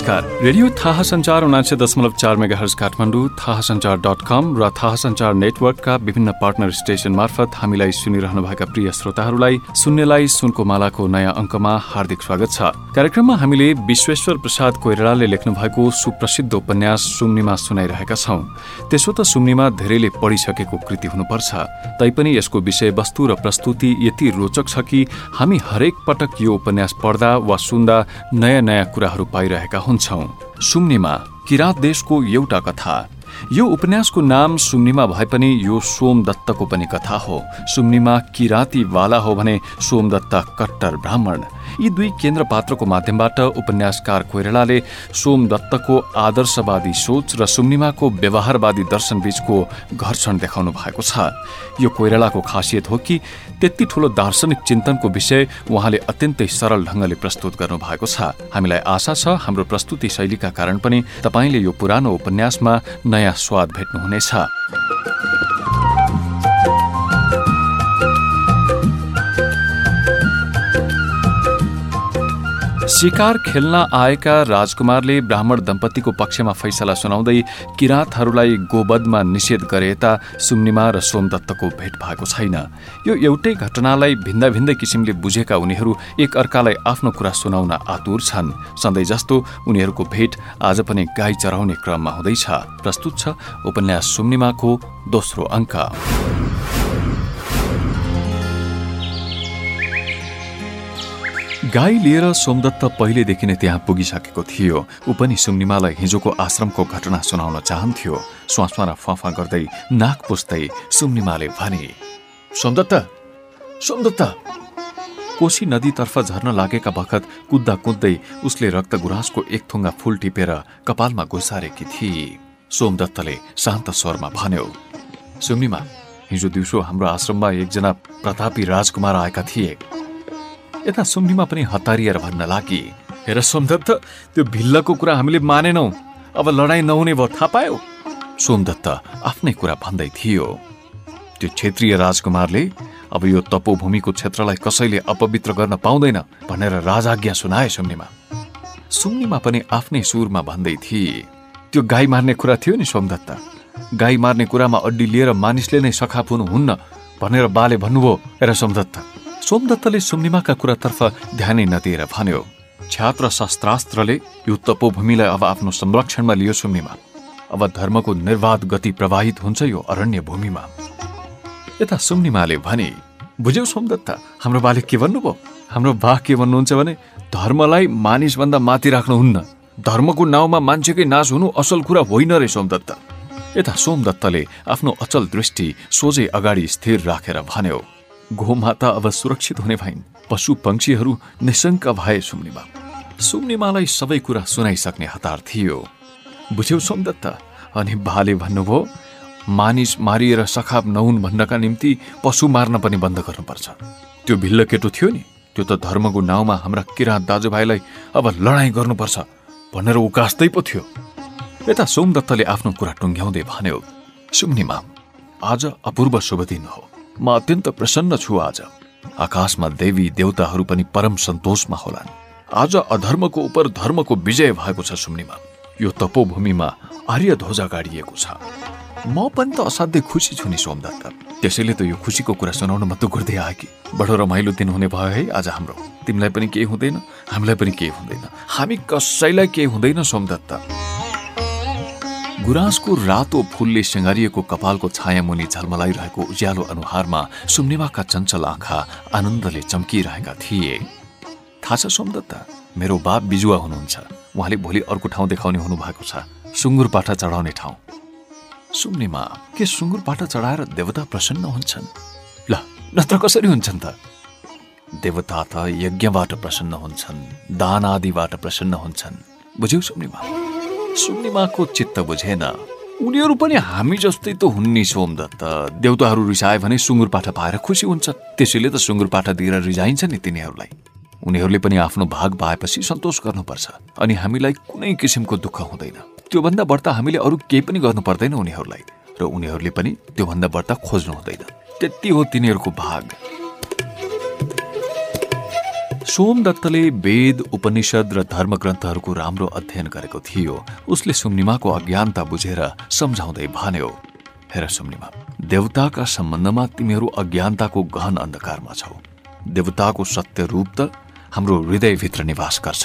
नमस्कार। रेडियो थाहा संचार उनासे दशमलव चार मेगा हर्ज काठमाडौँ थाहा संचार डट कम र थाहा संचार नेटवर्कका विभिन्न पार्टनर स्टेशन मार्फत हामीलाई सुनिरहनुभएका प्रिय श्रोताहरूलाई सुन्नेलाई सुनको मालाको नयाँ अङ्कमा हार्दिक स्वागत छ। कार्यक्रममा हामीले विश्वेश्वर प्रसाद कोइरालाले लेख्नु भएको सुप्रसिद्ध उपन्यास सुम्निमा सुनाइरहेका छौं। त्यसो त सुम्निमा धेरैले पढिसकेको कृति हुनुपर्छ। तैपनि यसको विषयवस्तु र प्रस्तुति यति रोचक छ कि हामी हरेक पटक यो उपन्यास पढ्दा वा सुन्दा नयाँ नयाँ कुराहरू पाइरहेका हुन्छौं। सुम्निमा किराँत देशको एउटा कथा। यो उपन्यासको नाम सुम्निमा भए पनि यो सोमदत्तको पनि कथा हो। सुम्निमा किराँतीवाला हो भने सोमदत्त कट्टर ब्राह्मण। यी दुई केन्द्र पात्रको माध्यमबाट उपन्यासकार कोइरालाले सोमदत्तको आदर्शवादी सोच र सुम्निमाको व्यवहारवादी दर्शन बीचको घर्षण देखाउनु भएको छ। यो कोइरालाको खासियत हो कि त्यति ठूलो दार्शनिक चिन्तनको विषय उहाँले अत्यन्तै सरल ढंगले प्रस्तुत गर्नु भएको छ। हामीलाई आशा छ हाम्रो प्रस्तुति शैलीका कारण पनि तपाईँले यो पुरानो उपन्यासमा नयाँ स्वाद भेट्नुहुनेछ। शिकार खेल्न आएका राजकुमारले ब्राह्मण दम्पतिको पक्षमा फैसला सुनाउँदै किराँतहरूलाई गोबदमा निषेध गरे यता सुम्निमा र सोमदत्तको भेट भएको छैन। यो एउटै घटनालाई भिन्दा भिन्दै किसिमले बुझेका उनीहरू एक अर्कालाई आफ्नो कुरा सुनाउन आतुर छन्। सधैँ जस्तो उनीहरूको भेट आज पनि गाई चराउने क्रममा हुँदैछ। प्रस्तुत छ उपन्यास सुम्निमाको दोस्रो अङ्क। गाई लिएर सोमदत्त पहिलेदेखि नै त्यहाँ पुगिसकेको थियो। ऊ पनि सुम्निमालाई हिजोको आश्रमको घटना सुनाउन चाहन्थ्यो। स्वासमा र फफा गर्दै नाक पुस्दै सुम्निमाले भने सोमदत्त सोमदत्त! कोशी नदीतर्फ झर्न लागेका बखत कुद्दा कुद्दै उसले रक्त गुराँसको एक थुङ्गा फूल टिपेर कपालमा घुसारेकी थिए सोमदत्तले शान्त स्वरमा भन्यो सुम्निमा हिजो दिउँसो हाम्रो आश्रममा एकजना प्रतापी राजकुमार आएका थिए। यता सुम्निमा पनि हतारिएर भन्न लागि। हेर सोमदत्त त्यो भिल्लको कुरा हामीले मानेनौ। अब लडाईँ नहुने भयो थाहा पायो? सोमदत्त आफ्नै कुरा भन्दै थियो। त्यो क्षेत्रीय राजकुमारले अब यो तपोभूमिको क्षेत्रलाई कसैले अपवित्र गर्न पाउँदैन भनेर राजाज्ञा सुनाए सुम्निमा। सुम्निमा पनि आफ्नै सुरमा भन्दै थिए। त्यो गाई मार्ने कुरा थियो नि सोमदत्त। गाई मार्ने कुरामा अड्डी लिएर मानिसले नै सखाप हुनुहुन्न भनेर बाले भन्नुभयो हेर सोमदत्त। सोमदत्तले सुम्निमाका कुरातर्फ ध्यानै नदिएर भन्यो छात्र शस्त्रास्त्रले यो तपोभूमिलाई अब आफ्नो संरक्षणमा लियो सुम्निमा। अब धर्मको निर्वाध गति प्रवाहित हुन्छ यो अरण्य भूमिमा। यता सुम्निमाले भने बुझ्यौ सोमदत्त हाम्रो बाले के भन्नुभयो? हाम्रो बा के भन्नुहुन्छ भने धर्मलाई मानिसभन्दा माथि राख्नुहुन्न। धर्मको नाउँमा मान्छेकै नाश हुनु असल कुरा होइन रे सोमदत्त। यता सोमदत्तले आफ्नो अचल दृष्टि सोझै अगाडि स्थिर राखेर भन्यो गोमाता अब सुरक्षित हुने भइन्। पशु पंक्षीहरू निशङ्क भए सुम्निमा। सुम्निमालाई सबै कुरा सुनाइसक्ने हतार थियो। बुझ्यौ सोमदत्त अनि बाले भन्नुभयो मानिस मारिएर सखाप नहुन् भन्नका निम्ति पशु मार्न पनि बन्द गर्नुपर्छ। त्यो भिल्ल केटो थियो नि। त्यो त धर्मको नाउँमा हाम्रा किराँत दाजुभाइलाई अब लडाईँ गर्नुपर्छ भनेर उकास्दै पो थियो। यता सोमदत्तले आफ्नो कुरा टुङ्ग्याउँदै भन्यो सुम्निमा आज अपूर्व शुभ दिन हो। म अत्यन्त प्रसन्न छु आज। आकाशमा देवी देवताहरू पनि परम सन्तोषमा होलान्। आज अधर्मको उप धर्मको विजय भएको छ सुम्निमा। यो तपोभूमिमा आर्य ध्वजा गाडिएको छ। म पनि त असाध्यै खुसी छु नि सोमदत्त। त्यसैले त यो खुसीको कुरा सुनाउन म त गर्दै आए कि। बडो रमाइलो दिन हुने भयो है आज हाम्रो। तिमीलाई पनि केही हुँदैन हामीलाई पनि केही हुँदैन। हामी कसैलाई केही हुँदैन सोमदत्त। गुराँसको रातो फुलले सिँगारिएको कपालको छाया मुनि झलमलाइरहेको उज्यालो अनुहारमा सुम्निमाका चञ्चल आँखा आनन्दले चम्किरहेका थिए। थाहा छ सोमदत्त मेरो बाप बिजुवा हुनुहुन्छ। उहाँले भोलि अर्को ठाउँ देखाउने हुनुभएको छ सुँगुर पाठा चढाउने ठाउँ। सुम्निमा के सुँगुर पाठा चढाएर देवता प्रसन्न हुन्छन्? ल नत्र कसरी हुन्छन् त? देवता त यज्ञबाट प्रसन्न हुन्छन् दान आदिबाट प्रसन्न हुन्छन्। बुझ्यौ सुम्निमा? सुम्निमाको चित्त बुझेन। उनीहरू पनि हामी जस्तै त हुन् नि सोमदत्त। देउताहरू रिसाए भने सुँगुर पाठा पाएर खुसी हुन्छ त्यसैले त सुँगुर पाठा दिएर रिजाइन्छ नि तिनीहरूलाई। उनीहरूले पनि आफ्नो भाग पाएपछि सन्तोष गर्नुपर्छ। अनि हामीलाई कुनै किसिमको दुःख हुँदैन। त्योभन्दा बढ्ता हामीले अरू केही पनि गर्नु पर्दैन उनीहरूलाई। र उनीहरूले पनि त्योभन्दा बढ्ता खोज्नु हुँदैन। त्यति हो तिनीहरूको भाग। सोमदत्तले वेद उपनिषद र धर्मग्रन्थहरूको राम्रो अध्ययन गरेको थियो। उसले सुम्निमाको अज्ञानता बुझेर सम्झाउँदै भन्यो हेर सुम्निमा देवताका सम्बन्धमा तिमीहरू अज्ञानताको गहन अन्धकारमा छौ। देवताको सत्य रूप त हाम्रो हृदयभित्र निवास गर्छ।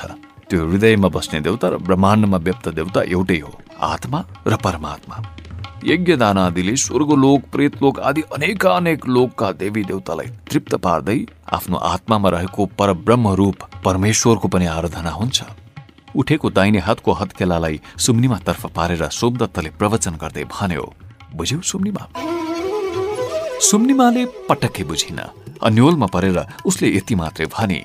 त्यो हृदयमा बस्ने देवता र ब्रह्माण्डमा व्यक्त देवता एउटै हो आत्मा र परमात्मा। यज्ञदान आदिले स्वर्गलोक प्रेतलोक आदि अनेक अनेक लोकका देवी देवतालाई तृप्त पार्दै आफ्नो आत्मामा रहेको परब्रह्म रूप परमेश्वरको पनि आराधना हुन्छ। उठेको दाहिने हातको हत्केलालाई सुम्निमा तर्फ पारेर सोमदत्तले प्रवचन गर्दै भन्यो बुझ्यौ सुम्निमा सुम्निमाले पटक्कै बुझिन अन्यलमा परेर उसले यति मात्रै भने।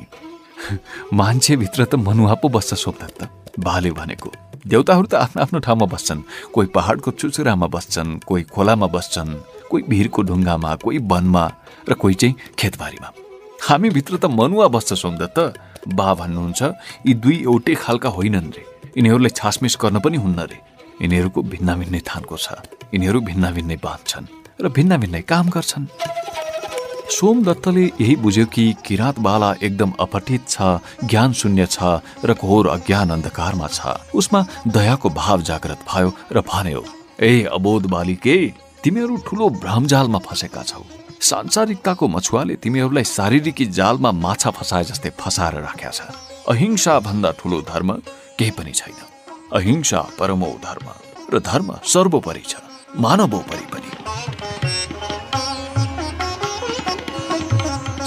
मान्छेभित्र त मनुवा पो बस्छ सोमदत्त। भाले भनेको। देउताहरू त आफ्नो आफ्नो ठाउँमा बस्छन्। कोही पहाडको चुचुरामा बस्छन् कोही खोलामा बस्छन् कोही भिरको ढुङ्गामा कोही वनमा र कोही चाहिँ खेतबारीमा। हामीभित्र त मनुवा बस्छ सोमदत्त बा भन्नुहुन्छ यी दुई एउटै खालका होइनन् रे। यिनीहरूलाई छासमिस गर्न पनि हुन्न रे। यिनीहरूको भिन्न भिन्नै थानको छ। यिनीहरू भिन्न भिन्नै बाँध्छन् र भिन्न भिन्नै काम गर्छन्। सोमदत्तले यही बुझ्यो कि किराँत बाला एकदम अपठित छ ज्ञान शून्य छ र घोर अज्ञान अन्धकारमा छ। उसमा दयाको भाव जागृत भयो र भन्यो ए अबोध बालिके तिमीहरू ठुलो भ्रमजालमा फसेका छौ। सांसारिकताको मछुवाले तिमीहरूलाई शारीरिक जालमा माछा फसाए जस्तै फसाएर राख्या छ। अहिंसा भन्दा ठुलो धर्म केही पनि छैन। अहिंसा परमो धर्म र धर्म सर्वोपरि छ मानवोपरि पनि।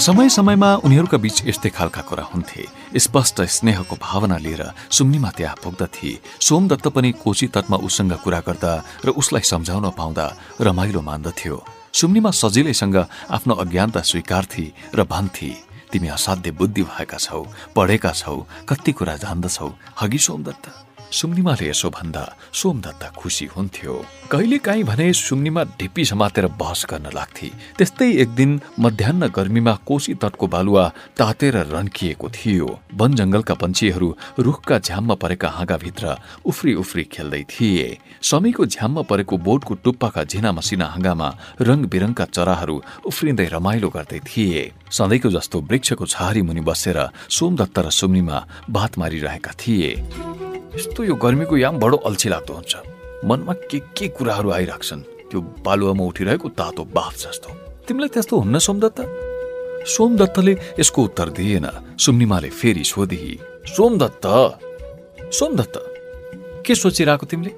समय समयमा उनीहरूका बीच यस्तै खालका कुरा हुन्थे। स्पष्ट स्नेहको भावना लिएर सुम्निमा त्यहाँ पुग्दथे सोमदत्त पनि कोशी तटमा उसँग कुरा गर्दा र उसलाई सम्झाउन पाउँदा रमाइलो मान्दथ्यो। सुम्निमा सजिलैसँग आफ्नो अज्ञानता स्वीकार्थी र भन्थे। तिमी असाध्य बुद्धि भएका छौ पढेका छौ कति कुरा जान्दछौ हगी सोमदत्त सुम्निमाले यसो भन्दा सोमदत्ता खुसी हुन्थ्यो। कहिले काहीँ भने सुम्निमा ढिप्पी समातेर बहस गर्न लाग्थे। त्यस्तै एक दिन मध्याह गर्मीमा कोशी तटको बालुवा तातेर रन्किएको थियो। वन जंगलका पन्छीहरू रुखका झ्याममा परेका हाँगाभित्र उफ्री उफ्री खेल्दै थिए। समयको झ्याममा परेको बोटको टुप्पाका झिना मसिना हाँगामा रङ बिरङका चराहरू उफ्रिँदै रमाइलो गर्दै थिए। सधैँको जस्तो वृक्षको छहारी मुनि बसेर सोमदत्त र सुम्निमा बात मारिरहेका थिए। यस्तो यो गर्मीको याम बडो अल्छी लाग्दो हुन्छ। मनमा के के कुराहरू आइराख्छन्? त्यो बालुवामा उठिरहेको तातो बाफ जस्तो। तिमीलाई त्यस्तो हुन्न सोमदत्त? सोमदत्तले यसको उत्तर दिएन। सुम्निमाले फेरि सोधी सोमदत्त! सोमदत्त! के सोचिरहेको तिमीले?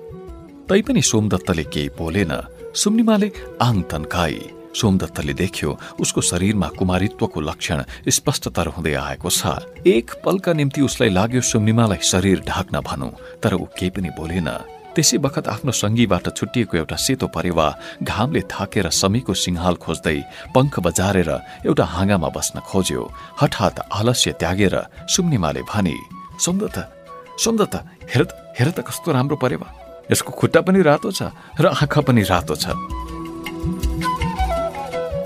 तैपनि सोमदत्तले केही बोलेन। सुम्निमाले आङ तन्काई सोमदत्तले देख्यो उसको शरीरमा कुमारित्वको लक्षण स्पष्टतर हुँदै आएको छ। एक पलका निम्ति उसलाई लाग्यो सुम्निमालाई शरीर ढाक्न भनौँ। तर ऊ केही पनि बोलेन। त्यसै बखत आफ्नो सङ्गीबाट छुट्टिएको एउटा सेतो परेवा घामले थाकेर समीको सिंहाल खोज्दै पङ्ख बजारेर एउटा हाँगामा बस्न खोज्यो। हठात आलस्य त्यागेर सुम्निमाले भने सोमदत्त सोमदत्त हेर हेर त कस्तो राम्रो परेवा। यसको खुट्टा पनि रातो छ र आँखा पनि रातो छ।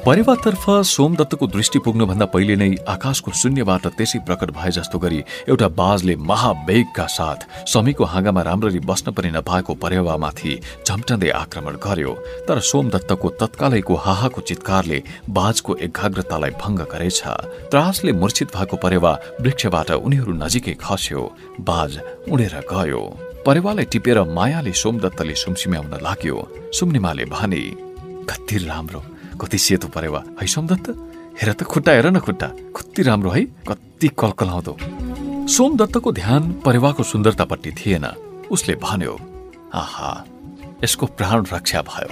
परेवातर्फ सोमदत्तको दृष्टि पुग्नुभन्दा पहिले नै आकाशको शून्यबाट त्यसै प्रकट भए जस्तो गरी एउटा बाजले महावेगका साथ समीको हाँगामा राम्ररी बस्न पनि नपाएको परेवामाथि झम्टँदै आक्रमण गर्यो। तर सोमदत्तको तत्कालैको हाहाको चितकारले बाजको एकाग्रतालाई भङ्ग गरेछ। त्रासले मूर्छित भएको परेवा वृक्षबाट उनीहरू नजिकै खस्यो। बाज उडेर गयो। परेवालाई टिपेर मायाले सोमदत्तले सुमसिम्याउन लाग्यो। सुम्निमाले भने कति राम्रो। कति सेतो परेवा। है सोमदत्त? हेर त खुट्टा हेर न खुट्टा। कति राम्रो है कति कलकलाउँदो। सोमदत्तको ध्यान परेवाको सुन्दरतापट्टि थिएन। उसले भन्यो आहा यसको प्राण रक्षा भयो।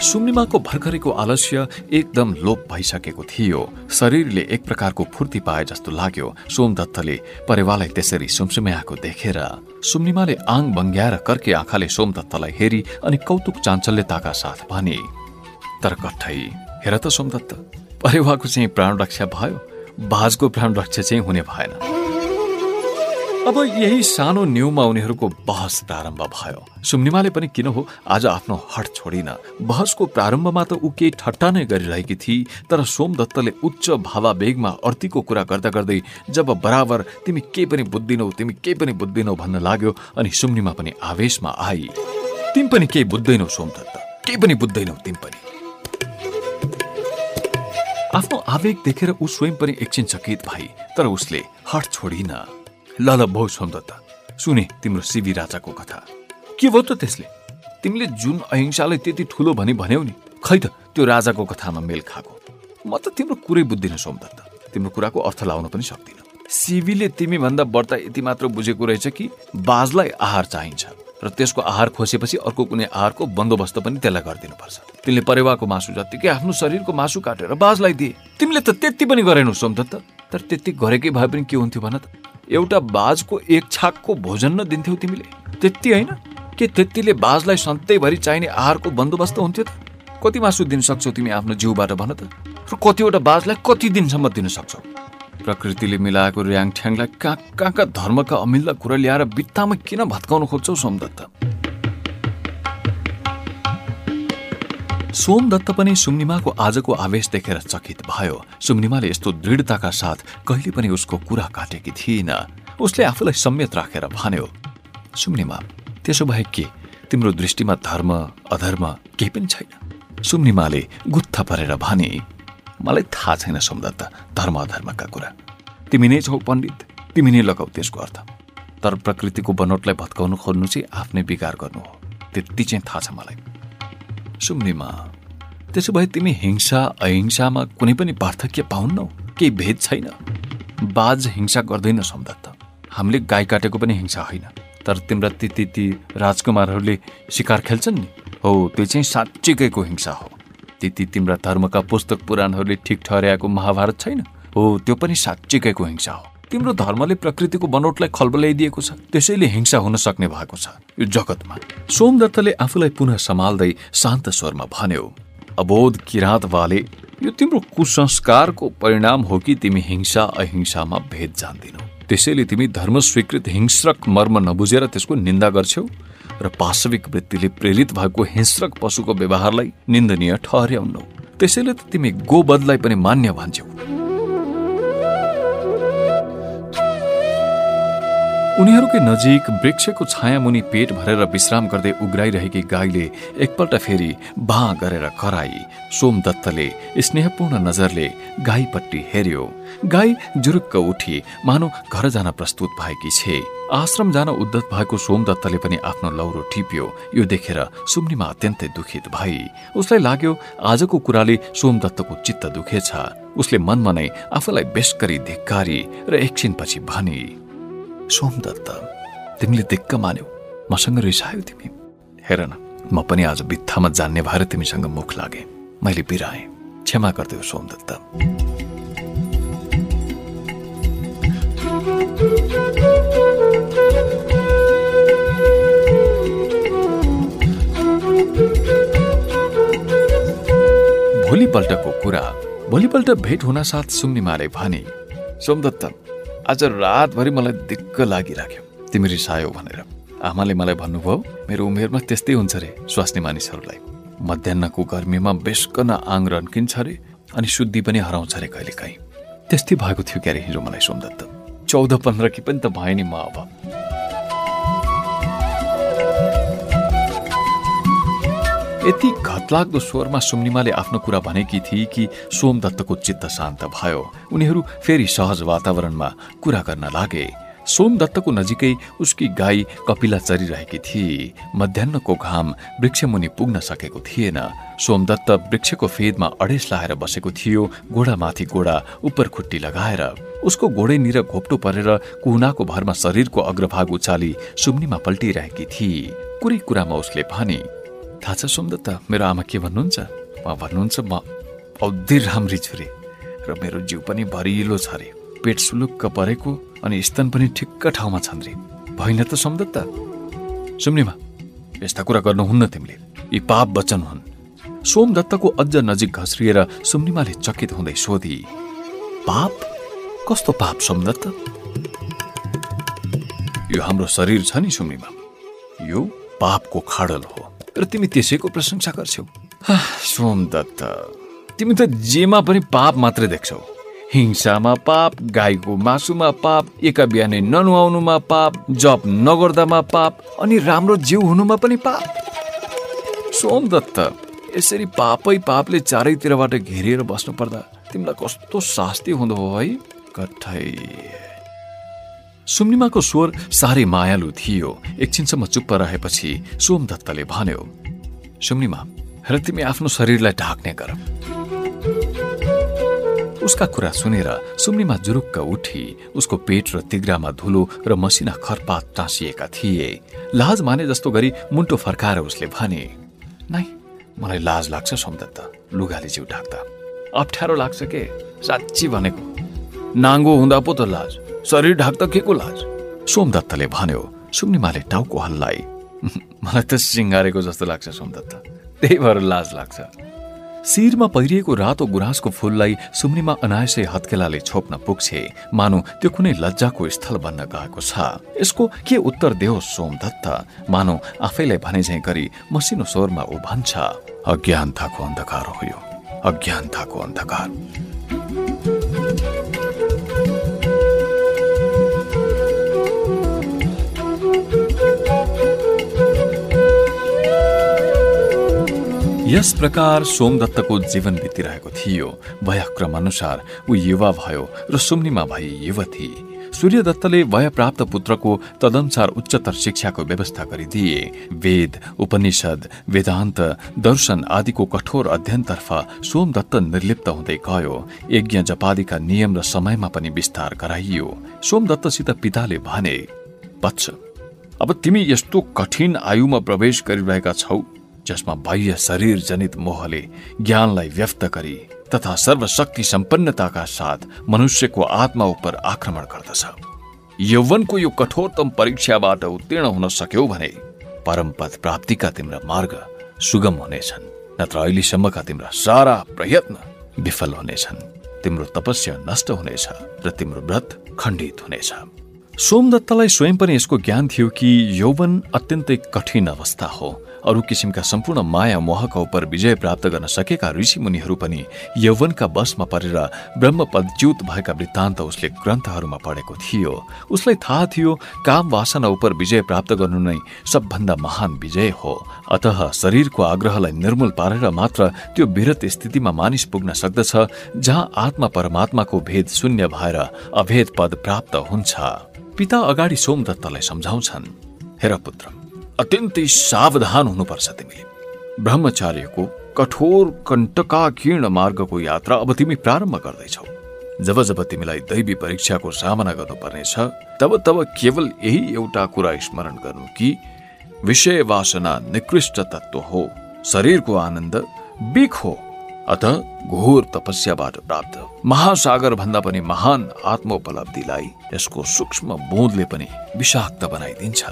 सुम्निमाको भर्खरैको आलस्य एकदम लोप भइसकेको थियो। शरीरले एक प्रकारको फुर्ती पाए जस्तो लाग्यो। सोमदत्तले परेवालाई त्यसरी सुमसुम्याएको देखेर सुम्निमाले आङ बङ्ग्याएर कर्के आँखाले सोमदत्तलाई हेरी अनि कौतुक चाञ्चल्यताका साथ भने तर कठै हेर त सोमदत्त। परेवाको चाहिँ प्राण रक्षा भयो बाजको प्राण रक्षा चाहिँ हुने भएन। अब यही सानो न्युमा उनीहरूको बहस प्रारम्भ भयो। सुम्निमाले पनि किन हो आज आफ्नो हट छोडिन। बहसको प्रारम्भमा त ऊ केही ठट्टा नै गरिरहेकी थिए तर सोमदत्तले उच्च भावावेगमा अर्तीको कुरा गर्दा गर्दै जब बराबर तिमी केही पनि बुझ्दिनौ तिमी केही पनि बुझ्दिनौ भन्न लाग्यो अनि सुम्निमा पनि आवेशमा आई। तिमी पनि केही बुझ्दैनौ सोमदत्त। केही पनि बुझ्दैनौ तिमी पनि। आफ्नो आवेग देखेर ऊ स्वयं पनि एकछिन चकित भई तर उसले हट छोडिन। ल ल बहु सौन्दत्त सुने तिम्रो सिबी राजाको कथा। के भयो त त्यसले? तिमीले जुन अहिंसालाई त्यति ठुलो भनी भन्यौ नि खै त त्यो राजाको कथामा मेल खाएको। म त तिम्रो कुरै बुझ्दिनँ सोमदत्त। तिम्रो कुराको अर्थ लाउन पनि सक्दिनँ। सिबीले तिमी भन्दा बढ्ता यति मात्र बुझेको रहेछ कि बाजलाई आहार चाहिन्छ। र त्यसको आहार खोसेपछि अर्को कुनै आहारको बन्दोबस्त पनि त्यसलाई गरिदिनुपर्छ। तिमीले परेवाको मासु जत्तिकै आफ्नो शरीरको मासु काटेर बाजलाई दिए। तिमीले त त्यति पनि गरेनौ सोमदत्त। तर त्यति गरेकै भए पनि के हुन्थ्यो भन त? एउटा बाजको एक छाकको भोजन न दिन्थ्यौ तिमीले। त्यति होइन? के त्यतिले बाजलाई सधैँभरि चाहिने आहारको बन्दोबस्त हुन्थ्यो त? कति मासु दिन सक्छौ तिमी आफ्नो जिउबाट भन त? र कतिवटा बाजलाई कति दिनसम्म दिन सक्छौ? प्रकृतिले मिलाएको ऱ्याङठ्याङलाई कहाँ कहाँका धर्मका अमिल्ला कुरा ल्याएर बित्तामा किन भत्काउन खोज्छौ सोमदत्त? सोमदत्त पनि सुम्निमाको आजको आवेश देखेर चकित भयो। सुम्निमाले यस्तो दृढताका साथ कहिले पनि उसको कुरा काटेकी थिइन उसले आफूलाई सम्यत राखेर भन्यो सुम्निमा त्यसो भए के? तिम्रो दृष्टिमा धर्म अधर्म केही पनि छैन? सुम्निमाले गुत्था परेर भने मलाई थाहा छैन सोमदत्त धर्म अधर्मका कुरा। तिमी नै छौ पण्डित तिमी नै लगाऊ त्यसको अर्थ। तर प्रकृतिको बनोटलाई भत्काउनु खोज्नु चाहिँ आफ्नै विकार गर्नु हो। त्यति चाहिँ थाहा छ मलाई। सुम्निमा त्यसो भए तिमी हिंसा अहिंसामा कुनै पनि पार्थक्य पाउन्नौ केही भेद छैन? बाज हिंसा गर्दैन सोमदत्त। हामीले गाई काटेको पनि हिंसा होइन। तर तिम्रा ती ती ती राजकुमारहरूले शिकार खेल्छन् नि। हो त्यो चाहिँ साँच्चीकैको हिंसा हो। ती ती तिम्रा धर्मका पुस्तक पुराणहरूले ठिक ठहर्याएको महाभारत छैन? हो त्यो पनि साँच्चीकैको हिंसा हो। तिम्रो धर्मले प्रकृतिको बनोटलाई खलबल्याइदिएको छ। त्यसैले हिंसा हुन सक्ने भएको छ। यो जगतमा। सोमदत्तले आफूलाई पुनः सम्हाल्दै शान्त स्वरमा भन्यो अबोध किराँतवाले यो तिम्रो कुसंस्कारको परिणाम हो कि तिमी हिंसा अहिंसामा भेद जान्दिनौ? त्यसैले तिमी धर्म स्वीकृत हिंस्रक मर्म नबुझेर त्यसको निन्दा गर्छौ? र पाशविक वृत्तिले प्रेरित भएको हिंस्रक पशुको व्यवहारलाई निन्दनीय ठहर्याउनौ। त्यसैले त तिमी गोवधलाई पनि मान्य भन्छौ। उनीहरूकै नजिक वृक्षको छाया मुनि पेट भरेर विश्राम गर्दै उग्राइरहेकी गाईले एकपल्ट फेरि बाँ गरेर कराई। सोमदत्तले स्नेहपूर्ण नजरले गाईपट्टि हेर्यो गाई जुरुक्क उठी मानव घर जान प्रस्तुत भएकी छे। आश्रम जान उद्धत भएको सोमदत्तले पनि आफ्नो लौरो टिप्यो। यो देखेर सुम्निमा अत्यन्तै दुखित भई। उसलाई लाग्यो आजको कुराले सोमदत्तको चित्त दुखेछ। उसले मनमा नै आफूलाई बेसकरी धिक्कारी र एकछिनपछि भनी। सोमदत्त तिमीले दिक्क मान्यौ मसँग रिसायो तिमी। हेर न म पनि आज बित्थामा जान्ने भएर तिमीसँग मुख लागे। मैले बिराएँ। क्षमा गरिदेऊ सोमदत्त। भोलिपल्टको कुरा भोलिपल्ट भेट हुन साथ सुम्निमाले भने सोमदत्त आज रातभरि मलाई दिक्क लागिराख्यो। तिमी रिसायो भनेर। आमाले मलाई भन्नुभयो मेरो उमेरमा त्यस्तै हुन्छ रे स्वास्नी मानिसहरूलाई। मध्याहको गर्मीमा बेसकन आङ रन्किन्छ अरे अनि शुद्धि पनि हराउँछ अरे कहिले काहीँ त्यस्तै भएको थियो क्यारे हिजो मलाई सोमदत्त। चौध पन्ध्र कि पनि त भयो नि म अब। यति घतलाग्दो स्वरमा सुम्निमाले आफ्नो कुरा भनेकी थिए कि सोमदत्तको चित्त शान्त भयो। उनीहरू फेरि सहज वातावरणमा कुरा गर्न लागे। सोमदत्तको नजिकै उसकी गाई कपिला चरिरहेकी थिए मध्याहको घाम वृक्षमुनि पुग्न सकेको थिएन। सोमदत्त वृक्षको फेदमा अडेस लाएर बसेको थियो घोडामाथि घोडा उपर खुट्टी लगाएर। उसको घोडैनिर घोप्टो परेर कुहुनाको भरमा शरीरको अग्रभाग उचाली सुम्नीमा पल्टिरहेकी थिए कुरै कुरामा उसले भने थाहा छ सुन्दत्त मेरो आमा के भन्नुहुन्छ? उहाँ भन्नुहुन्छ म औधी राम्री छु रे र मेरो जिउ पनि भरिलो छ रे। पेट सुलुक्क परेको अनि स्तन पनि ठिक्क ठाउँमा छन् रे। भइन त सोमदत्त सुम्निमा यस्ता कुरा गर्नुहुन्न तिमीले। यी पाप वचन हुन्। सोमदत्तको अझ नजिक घस्रिएर सुम्निमाले चकित हुँदै सोधी पाप? कस्तो पाप सोमदत्त यो हाम्रो शरीर छ नि सुम्निमा। यो पापको खाडल हो। र तिमी त्यसैको प्रशंसा गर्छौ। सोमदत्त तिमी त जेमा पनि पाप मात्रै देख्छौ। हिंसामा पाप गाईको मासुमा पाप एका बिहानै ननुहाउनुमा पाप जप नगर्दामा पाप अनि राम्रो जिउ हुनुमा पनि पाप। सोमदत्त यसरी पापै पापले चारैतिरबाट घेरिएर बस्नु पर्दा तिमीलाई कस्तो शास्ति हुँदो हो है कठै। सुम्निमाको स्वर साह्रै मायालु थियो। एकछिनसम्म चुप्प रहेपछि सोमदत्तले भन्यो सुम्निमा र तिमी आफ्नो शरीरलाई ढाक्ने गर। उसका कुरा सुनेर सुम्निमा जुरुक्क उठी। उसको पेट र तिग्रामा धुलो र मसिना खरपात टाँसिएका थिए। लाज माने जस्तो गरी मुन्टो फर्काएर उसले भने नै मलाई लाज लाग्छ सोमदत्त लुगाले जिउ ढाक्दा। अप्ठ्यारो लाग्छ के? साँच्ची भनेको। नाङ्गो हुँदा पो त लाज। शरीर ढाक्दा के को लाज? सोमदत्तले भन्यो सुम्निमाले टाउको हल्लाई। मलाई त सिङ्गारेको जस्तो लाग्छ सोमदत्त त्यही भएर लाज लाग्छ। शिरमा पहिरिएको रातो गुराँसको फूललाई सुम्निमा अनायसै हत्केलाले छोप्न पुग्छे। मानु त्यो कुनै लज्जाको स्थल बन्न गएको छ। यसको के उत्तर देऊ सोमदत्त मानु आफैलाई भने झै गरी मसिनो स्वरमा ऊ भन्छ अज्ञानताको अन्धकार हो यो। अज्ञानताको अन्धकार। यस प्रकार सोमदत्तको जीवन बितिरहेको थियो। वयक्रम अनुसार ऊ युवा भयो र सुम्निमा भई युवती। सूर्यदत्तले वयप्राप्त पुत्रको तदनुसार उच्चतर शिक्षाको व्यवस्था गरिदिए। वेद उपनिषद वेदान्त दर्शन आदिको कठोर अध्ययनतर्फ सोमदत्त निर्लिप्त हुँदै गयो। यज्ञ जपादिका नियम र समयमा पनि विस्तार गराइयो। सोमदत्तसित पिताले भने अब तिमी यस्तो कठिन आयुमा प्रवेश गरिरहेका छौ। जसमा बाह्य शरीर जनित मोहले ज्ञानलाई व्यक्त गरी तथा सर्वशक्ति सम्पन्नताका साथ मनुष्यको आत्मा उप आक्रमण गर्दछ। यौवनको यो कठोरतम परीक्षाबाट उत्तीर्ण हुन सक्यौ भने परमपद प्राप्तिका तिम्रा मार्ग सुगम हुनेछन् नत्र अहिलेसम्मका तिम्रा सारा प्रयत्न विफल हुनेछन्। तिम्रो तपस्या नष्ट हुनेछ र तिम्रो व्रत खण्डित हुनेछ। सोमदत्तलाई स्वयं पनि यसको ज्ञान थियो कि यौवन अत्यन्तै कठिन अवस्था हो। अरू किसिमका सम्पूर्ण माया मोहका उप विजय प्राप्त गर्न सकेका ऋषि मुनिहरू पनि यौवनका बसमा परेर ब्रह्मपदच्युत भएका वृत्तान्त उसले ग्रन्थहरूमा पढेको थियो। उसलाई थाहा थियो काम वासना उप विजय प्राप्त गर्नु नै सबभन्दा महान विजय हो। अत शरीरको आग्रहलाई निर्मूल पारेर मात्र त्यो विरत स्थितिमा मानिस पुग्न सक्दछ जहाँ आत्मा परमात्माको भेद शून्य भएर अभेद पद प्राप्त हुन्छ। पिता अगाडि सोमदत्तलाई सम्झाउँछन् हेर पुत्र अत्यन्तै सावधान हुनुपर्छ तिमीले ब्रह्मचार्यको कठोर कण्टकाकीर्ण मार्गको यात्रा अब तिमी प्रारम्भ गर्दैछौ जब जब तिमीलाई दैवी परीक्षाको सामना गर्नुपर्नेछ तब तब केवल यही एउटा कुरा स्मरण गर्नु कि विषय वासना निकृष्ट तत्व हो शरीरको आनन्द बिख हो अत घोर तपस्याबाट प्राप्त महासागर भन्दा पनि महान आत्मोपलब्धिलाई यसको सूक्ष्म बोधले पनि विषाक्त बनाइदिन्छ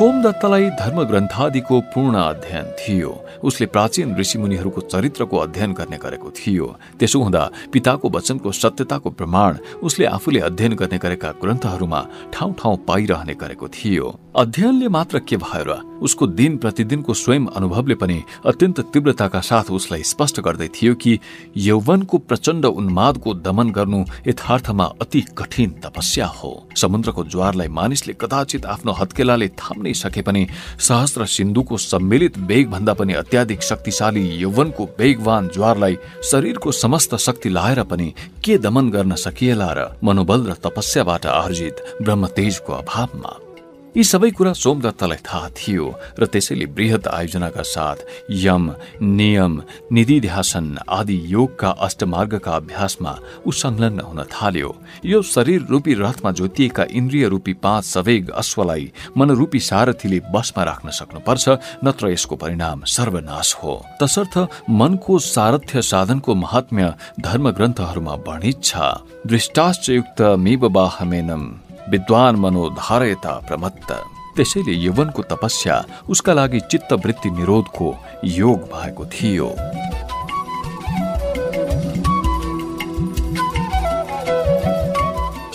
सोमदत्तलाई धर्मग्रन्थादिको पूर्ण अध्ययन थियो उसले प्राचीन ऋषिमुनिहरूको चरित्रको अध्ययन गर्ने गरेको थियो। त्यसो हुँदा पिताको वचनको सत्यताको प्रमाण उसले आफूले अध्ययन गर्ने गरेका ग्रन्थहरूमा ठाउँ ठाउँ पाइरहने गरेको थियो। अध्ययनले मात्र के भएर उसको दिन प्रतिदिनको स्वयं अनुभवले पनि अत्यन्त तीव्रताका साथ उसलाई स्पष्ट गर्दै थियो कि यौवनको प्रचण्ड उन्मादको दमन गर्नु यथार्थमा अति कठिन तपस्या हो। समुद्रको ज्वारलाई मानिसले कदाचित आफ्नो हत्केलाले थाम्नै सके पनि सहस्र सिन्धुको सम्मिलित वेग भन्दा पनि अत्याधिक शक्तिशाली यौवनको वेगवान ज्वारलाई शरीरको समस्त शक्ति लाएर पनि के दमन गर्न सकिएला र मनोबल र तपस्याबाट आर्जित ब्रह्मतेजको अभावमा? यी सबै कुरा सोमदत्तलाई थाहा थियो र त्यसैले वृहत आयोजनाका साथ यम नियम निधिध्यासन आदि योगका अष्टमार्गका अभ्यासमा ऊ संलग्न हुन थाल्यो। यो शरीर रूपी रथमा जोतिएका इन्द्रिय रूपी पाँच सवेग अश्वलाई मनरूपी सारथीले बसमा राख्न सक्नुपर्छ नत्र यसको परिणाम सर्वनाश हो। तसर्थ मनको सारथ्य साधनको महात्म्य धर्म ग्रन्थहरूमा वर्णित छ। दृष्टाश्चयुक्त मिबाहमेनम विद्वान मनोधारयता प्रमत्त त्यसैले यवनको तपस्या उसका लागि चित्तवृत्ति निरोधको योग भएको थियो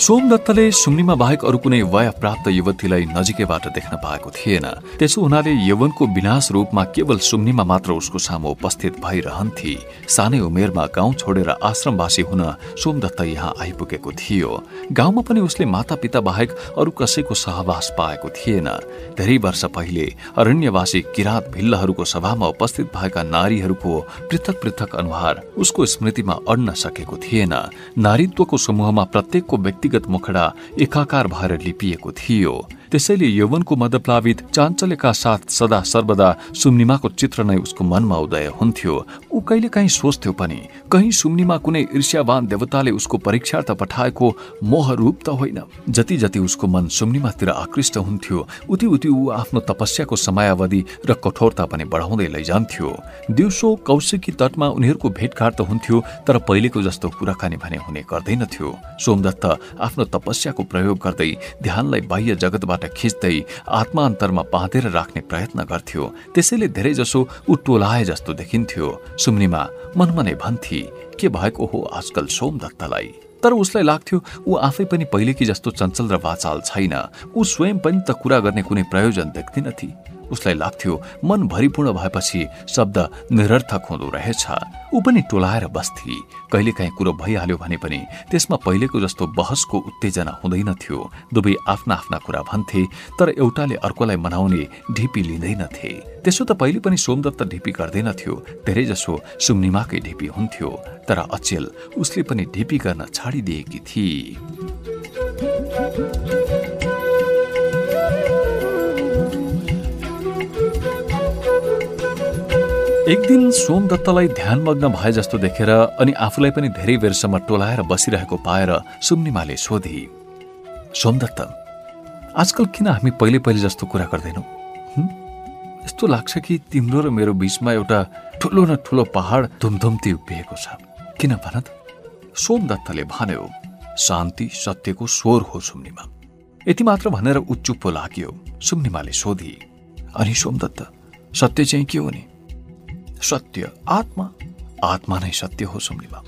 सोमदत्तले सुम्निमा बाहेक अरू कुनै वय प्राप्त युवतीलाई नजिकैबाट देख्न पाएको थिएन। त्यसो हुनाले यवनको विनाश रूपमा केवल सुम्निमा मात्र उसको सामु उपस्थित भइरहन्थे। सानै उमेरमा गाउँ छोडेर आश्रमवासी हुन सोमदत्त यहाँ आइपुगेको थियो। गाउँमा पनि उसले माता पिता बाहेक अरू कसैको सहवास पाएको थिएन। धेरै वर्ष पहिले अरण्यवासी किराँत भिल्लहरूको सभामा उपस्थित भएका नारीहरूको पृथक पृथक अनुहार उसको स्मृतिमा अड्न सकेको थिएन। नारीत्वको समूहमा प्रत्येकको व्यक्तिगत व्यक्तिगत मुखडा एकाकार भएर लिपिएको थियो। त्यसैले यौवनको मदप्लावित चाञ्चल्यका साथ सदा सर्वदा सुम्निमाको चित्र नै उसको मनमा उदय हुन्थ्यो। ऊ कहिले काहीँ सोच्थ्यो पनि कहीँ सुम्निमा कुनै ईर्ष्यावान देवताले उसको परीक्षार्थ पठाएको मोह रूप त होइन। जति जति उसको मन सुम्निमातिर आकृष्ट हुन्थ्यो उति उति ऊ आफ्नो तपस्याको समयावधि र कठोरता पनि बढाउँदै लैजान्थ्यो। दिउँसो कौशिकी तटमा उनीहरूको भेटघाट त हुन्थ्यो तर पहिलेको जस्तो कुराकानी भने हुने गर्दैनथ्यो। सोमदत्त आफ्नो तपस्याको प्रयोग गर्दै ध्यानलाई बाह्य जगतबाट खिच्दै आत्मा अन्तरमा बाँधेर राख्ने प्रयत्न गर्थ्यो। त्यसैले धेरै जसो ऊ टोलाए जस्तो देखिन्थ्यो। सुम्निमा मनमा नै भन्थे के भएको हो आजकल सोमदत्तलाई तर उसलाई लाग्थ्यो ऊ आफै पनि पहिलेकी जस्तो चञ्चल र वाचाल छैन। ऊ स्वयं पनि त कुरा गर्ने कुनै प्रयोजन देख्दिनथी। उसलाई लाग्थ्यो मन भरिपूर्ण भएपछि शब्द निरर्थक हुँदो रहेछ। ऊ पनि टोलाएर बस्थे। कहिलेकाहीँ कुरो भइहाल्यो भने पनि त्यसमा पहिलेको जस्तो बहसको उत्तेजना हुँदैनथ्यो दुवै आफ्ना आफ्ना कुरा भन्थे तर एउटाले अर्कोलाई मनाउने ढिपी लिँदैनथे त्यसो त पहिले पनि सोमदत्त ढिपी गर्दैनथ्यो धेरैजसो सुम्निमाकै ढिपी हुन्थ्यो। तर अचेल उसले पनि ढिपी गर्न छाडिदिएकी थिए एक दिन सोमदत्तलाई ध्यानमग्न भए जस्तो देखेर अनि आफूलाई पनि धेरै बेरसम्म टोलाएर बसिरहेको पाएर सुम्निमाले सोधी सोमदत्त आजकल किन हामी पहिले पहिले जस्तो कुरा गर्दैनौ? यस्तो लाग्छ कि तिम्रो र मेरो बीचमा एउटा ठुलो न ठुलो पहाड धुमधुम्ती उभिएको छ। किन भन त सोमदत्तले भन्यो शान्ति सत्यको स्वर हो सुम्निमा। यति मात्र भनेर उच्चुप्पो लाग्यो। सुम्निमाले सोधी अनि सोमदत्त सत्य चाहिँ के हो नि? सत्य आत्मा आत्मा नै सत्य हो सुम्निमा।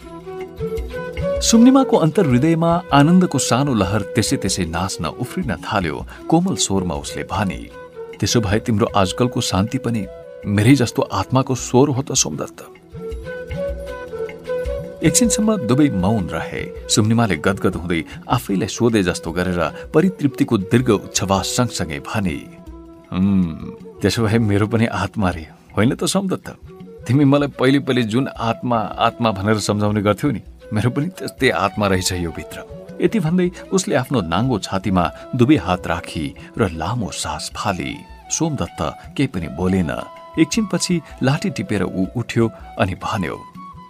सुम्निमाको अन्तर हृदयमा आनन्दको सानो लहर त्यसै त्यसै नाच्न उफ्रिन थाल्यो कोमल स्वरमा उसले भने त्यसो भए तिम्रो आजकलको शान्ति पनि मेरै जस्तो आत्माको स्वर हो त सोमदत्त एकछिनसम्म दुवै मौन रहे। सुम्निमाले गदगद हुँदै आफैलाई सोधे जस्तो गरेर परितृप्तिको दीर्घ उच्छवास सँगसँगै भने त्यसो भए मेरो पनि आत्मा रे होइन त सोमदत्त तिमी मलाई पहिले पहिले जुन आत्मा आत्मा भनेर सम्झाउने गर्थ्यौ नि मेरो पनि त्यस्तै आत्मा रहेछ यो भित्र। यति भन्दै उसले आफ्नो नाङ्गो छातीमा दुवै हात राखी र लामो सास फाली। सोमदत्त केही पनि बोलेन। एकछिनपछि लाठी टिपेर ऊ उठ्यो अनि भन्यो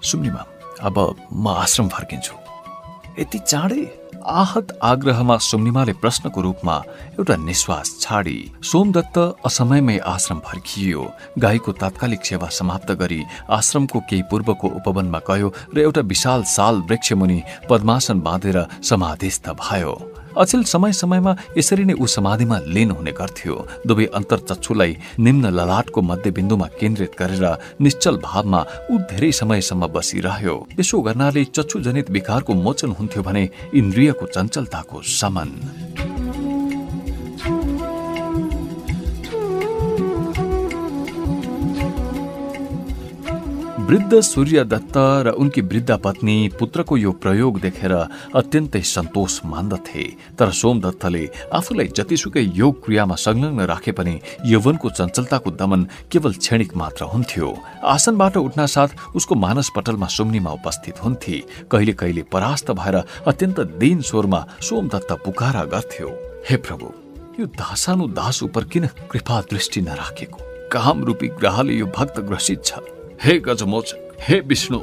सुम्निमा अब म आश्रम फर्किन्छु। यति चाँडै आहत आग्रहमा सुम्निमाले प्रश्नको रूपमा एउटा निश्वास छाडी सोमदत्त असमयमै आश्रम फर्कियो। गाईको तात्कालिक सेवा समाप्त गरी आश्रमको केही पूर्वको उपवनमा गयो र एउटा विशाल साल वृक्षमुनि पद्मासन बाँधेर समाधिस्थ भयो। अचेल समय समयमा यसरी नै ऊ समाधिमा लिन हुने गर्थ्यो। दुवै अन्तर्चक्षुलाई निम्न ललाटको मध्यबिन्दुमा केन्द्रित गरेर निश्चल भावमा ऊ धेरै समयसम्म बसिरह्यो। यसो गर्नाले चक्षुजनित विकारको मोचन हुन्थ्यो भने इन्द्रियको चञ्चलताको समन। वृद्ध सूर्य दत्त र उनकी वृद्ध पत्नी पुत्रको यो प्रयोग देखेर अत्यन्तै सन्तोष मान्दथे। तर सोमदत्तले आफूलाई जतिसुकै योग क्रियामा संलग्न राखे पनि यौवनको चञ्चलताको दमन केवल क्षणिक मात्र हुन्थ्यो। आसनबाट उठ्न साथ उसको मानस पटलमा सुम्नीमा उपस्थित हुन्थे। कहिले कहिले परास्त भएर अत्यन्त दिन स्वरमा सोमदत्त पुकारा गर्थ्यो। हे प्रभु यो दासानु दास उप किन कृपा दृष्टि नराखेको? काम रूपी ग्रहले यो भक्त ग्रसित छ। हे गजमोचक हे विष्णु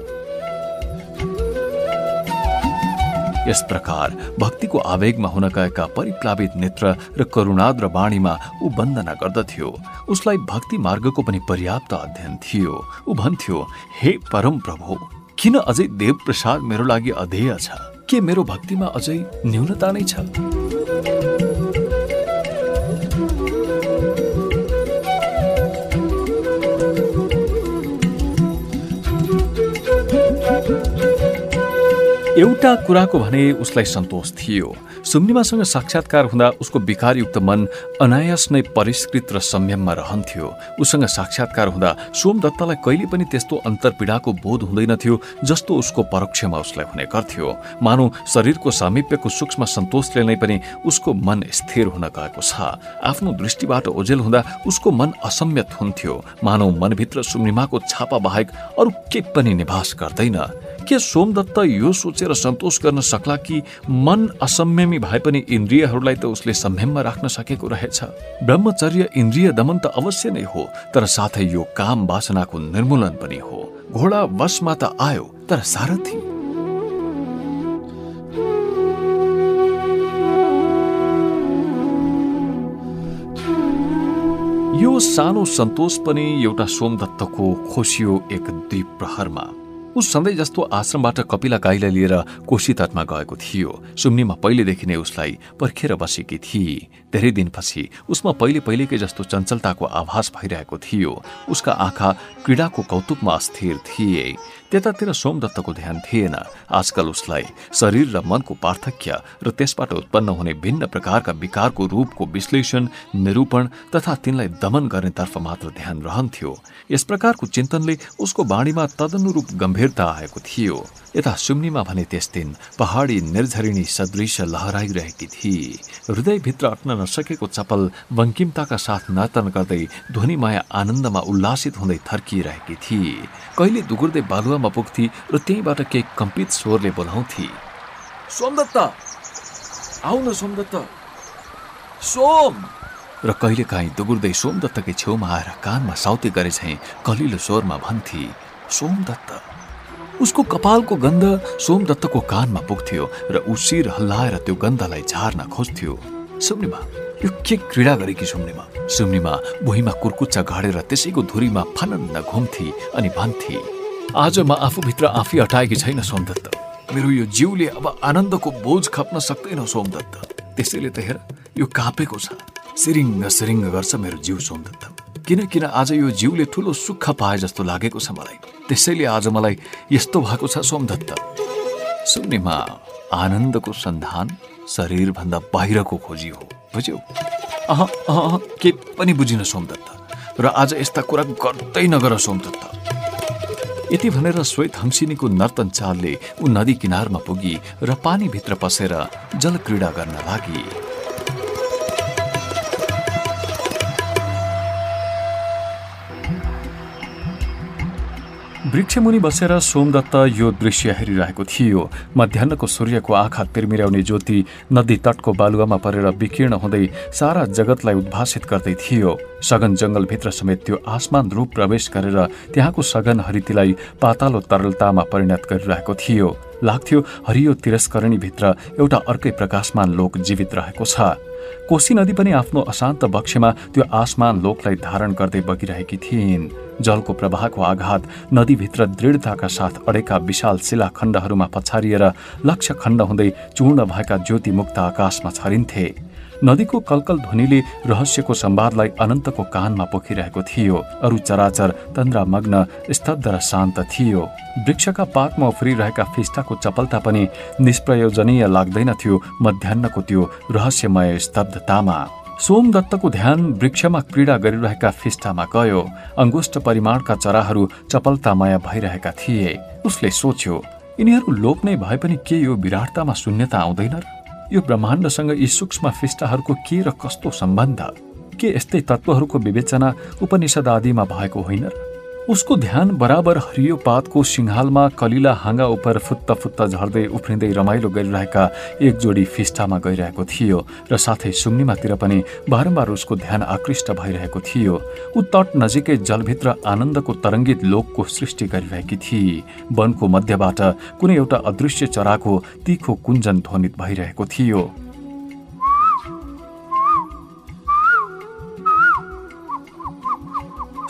यस प्रकार भक्तिको आवेगमा हुन गएका परिप्लावित नेत्र र करुणाद्र बाणीमा ऊ वन्दना गर्दथ्यो उसलाई भक्ति मार्गको पनि पर्याप्त अध्ययन थियो ऊ भन्थ्यो हे परम प्रभु किन अझै देव प्रसाद मेरो लागि अधेय छ के मेरो भक्तिमा अझै न्यूनता नै छ एउटा कुराको भने उसलाई सन्तोष थियो। सुम्निमासँग साक्षात्कार हुँदा उसको विकारयुक्त मन अनायास नै परिष्कृत र संयममा रहन्थ्यो। उसँग साक्षात्कार हुँदा सोमदत्तलाई कहिले पनि त्यस्तो अन्तर्पीडाको बोध हुँदैनथ्यो जस्तो उसको परोक्षमा उसलाई हुने गर्थ्यो। मानौ शरीरको सामिप्यको सूक्ष्म सन्तोषले नै पनि उसको मन स्थिर हुन गएको छ। आफ्नो दृष्टिबाट ओझेल हुँदा उसको मन असम्यत हुन्थ्यो। मानव मनभित्र सुम्निमाको छापा बाहेक अरू के पनि निवास गर्दैन। के सोमदत्त यो सोचेर सन्तोष गर्न सक्ला कि मन असंयमी भए पनि इन्द्रियहरूलाई त उसले संयममा राख्न सकेको रहेछ। ब्रह्मचर्य इन्द्रिय दमन त अवश्य नै हो तर साथै यो काम वासनाको निर्मूलन पनि हो। घोडा वशमा त आयो तर सारथी। यो सानो सन्तोष पनि एउटा सोमदत्तको खोसियो एक द्वीप प्रहरमा। ऊ सधैँ जस्तो आश्रमबाट कपिला गाईलाई लिएर कोशी तटमा गएको थियो। सुम्नीमा पहिलेदेखि नै उसलाई पर्खेर बसेकी थिए धेरै दिनपछि उसमा पहिले पहिलेकै जस्तो चञ्चलताको आभास भइरहेको थियो। उसका आँखा क्रीडाको कौतुकमा अस्थिर थिए। त्यतातिर सोमदत्तको ध्यान थिएन। आजकल उसलाई शरीर र मनको पार्थक्य र त्यसबाट उत्पन्न हुने भिन्न प्रकारका विकारको रूपको विश्लेषण निरूपण तथा तिनलाई दमन गर्नेतर्फ मात्र ध्यान रहन्थ्यो। यस प्रकारको चिन्तनले उसको बाणीमा तदनुरूप गम्भीरता आएको थियो। यता सुम्नीमा भने त्यस दिन पहाडी निर्झरिणी सदृश लहराइरहेकी थिए हृदयभित्र अट्न नसकेको चपल बङ्किमताका साथ नर्तन गर्दै ध्वनिमाया आनन्दमा उल्लासित हुँदै थर्किरहेकी थिए कहिले दुगुर्दै बालुवामा पुग्थे र त्यहीँबाट केही कम्पित स्वरले बोलाउँथे। सोमदत्त! आउ न सोमदत्त! सोम! र कहिले काहीँ दुगुर्दै सोमदत्तकै छेउमा आएर कानमा साउते गरे झैँ कलिलो स्वरमा भन्थे सोमदत्त उसको कपालको गन्ध सोमदत्तको कानमा पुग्थ्यो र ऊ शिर हल्लाएर त्यो गन्धलाई झार्न खोज्थ्यो। सुम्निमा यो के क्रीडा गरेकी सुम्निमा? सुम्निमा भुइँमा कुर्कुच्चा गाडेर त्यसैको धुरीमा फनन्न घुम्थे अनि भन्थे आज म आफूभित्र आफै हटाएकी छैन सोमदत्त मेरो यो जिउले अब आनन्दको बोझ खप्न सक्दैन सोमदत्त त्यसैले त हेर यो काँपेको छ। सिरिङ्ग सिरिङ्ग गर्छ मेरो जिउ सोमदत्त किन किन आज यो जिउले ठुलो सुख पाए जस्तो लागेको छ मलाई। त्यसैले आज मलाई यस्तो भएको छ सोमदत्त सुन्नेमा आनन्दको सन्धान शरीरभन्दा बाहिरको खोजी हो बुझ्यौ? अह अह के पनि बुझिन सोमदत्त र आज यस्ता कुरा गर्दै नगर सोमदत्त यति भनेर श्वेत हंसिनीको नर्तन चालले ऊ नदी किनारमा पुगी र पानीभित्र पसेर जलक्रीडा गर्न लागि वृक्षमुनि बसेर सोमदत्त यो दृश्य हेरिरहेको थियो। मध्याहको सूर्यको आँखा तिर्मिराउने ज्योति नदी तटको बालुवामा परेर विकीर्ण हुँदै सारा जगतलाई उद्भासित गर्दै थियो। सघन जङ्गलभित्र समेत त्यो आसमान रूप प्रवेश गरेर त्यहाँको सघन हरितीलाई पातालो तरलतामा परिणत गरिरहेको थियो। लाग्थ्यो हरियो तिरस्करणीभित्र एउटा अर्कै प्रकाशमान लोक जीवित रहेको छ। कोशी नदी पनि आफ्नो अशान्त बक्ष्यमा त्यो आसमान लोकलाई धारण गर्दै बगिरहेकी थिइन्। जलको प्रवाहको आघात नदीभित्र दृढताका साथ अडेका विशाल शिलाखण्डहरूमा पछारिएर लक्ष्य खण्ड हुँदै चूर्ण भएका ज्योतिमुक्त आकाशमा छरिन्थे। नदीको कलकल ध्वनिले रहस्यको संवादलाई अनन्तको कानमा पोखिरहेको थियो। अरू चराचर तन्द्रामग्न स्तब्ध र शान्त थियो। वृक्षका पातमा उफ्रिरहेका फिस्टाको चपलता पनि निष्प्रयोजनीय लाग्दैनथ्यो। मध्याहको त्यो रहस्यमय स्तब्धतामा। सोमदत्तको ध्यान वृक्षमा क्रीडा गरिरहेका फिस्टामा गयो। अङ्गुष्ट परिमाणका चराहरू चपलतामय भइरहेका थिए। उसले सोच्यो यिनीहरू लोप नै भए पनि के यो विराटतामा शून्यता आउँदैन र? यो ब्रह्माण्डसँग यी सूक्ष्म फिस्टाहरूको के र कस्तो सम्बन्ध? के यस्तै तत्त्वहरूको विवेचना उपनिषद आदिमा भएको होइन उसको ध्यान बराबर हरियो पातको सिंहालमा कलिला हाँगा उप फुत्त फुत्त झर्दै उफ्रिँदै रमाइलो गरिरहेका एक जोडी फिस्टामा गइरहेको थियो र साथै सुम्निमातिर पनि बारम्बार उसको ध्यान आकृष्ट भइरहेको थियो। ऊ तट नजिकै जलभित्र आनन्दको तरङ्गित लोकको सृष्टि गरिरहेकी थिए वनको मध्यबाट कुनै एउटा अदृश्य चराको तिखो कुञ्जन ध्वनित भइरहेको थियो।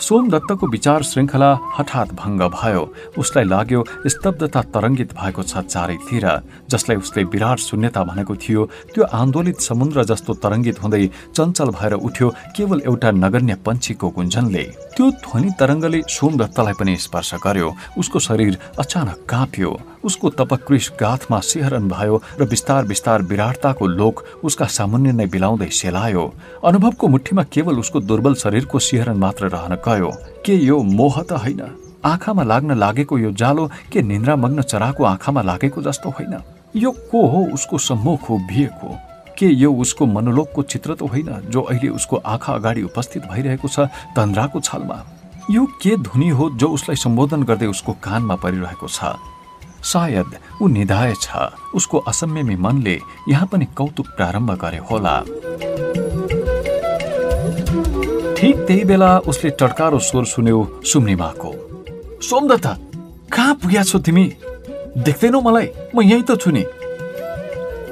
सोमदत्तको विचार श्रृङ्खला हठात भङ्ग भयो। उसलाई लाग्यो स्तब्धता तरङ्गित भएको छ चारैतिर। जसलाई उसले विराट शून्यता भनेको थियो त्यो आन्दोलित समुद्र जस्तो तरङ्गित हुँदै चञ्चल भएर उठ्यो केवल एउटा नगण्य पन्छीको गुन्जनले त्यो ध्वनि तरङ्गले सोमदत्तलाई पनि स्पर्श गर्यो। उसको शरीर अचानक काँप्यो। उसको तपकृष गाथमा सिहरन भयो र बिस्तार बिस्तार विराटताको लोक उसका सामुन्य नै बिलाउँदै सेलायो। अनुभवको मुठीमा केवल उसको दुर्बल शरीरको सिहरन मात्र रहन गयो के यो मोह त होइन? आँखामा लाग्न लागेको यो जालो के निन्द्रामग्न चराको आँखामा लागेको जस्तो होइन? यो को हो उसको सम्मुख उभिएको के यो उसको मनोलोकको चित्र त होइन जो अहिले उसको आँखा अगाडि उपस्थित भइरहेको छ तन्द्राको छलमा? यो के धुनी हो जो उसलाई सम्बोधन गर्दै उसको कानमा परिरहेको छ? सायद ऊ निधाय छ। उसको असम्यमी मनले यहाँ पनि कौतुक प्रारम्भ गरे होला। ठिक त्यही बेला उसले टड्कारो स्वर सुन्यो सुम्निमाको सोमदत्ता कहाँ पुग्या छौ तिमी देख्दैनौ मलाई म यहीँ त छु नि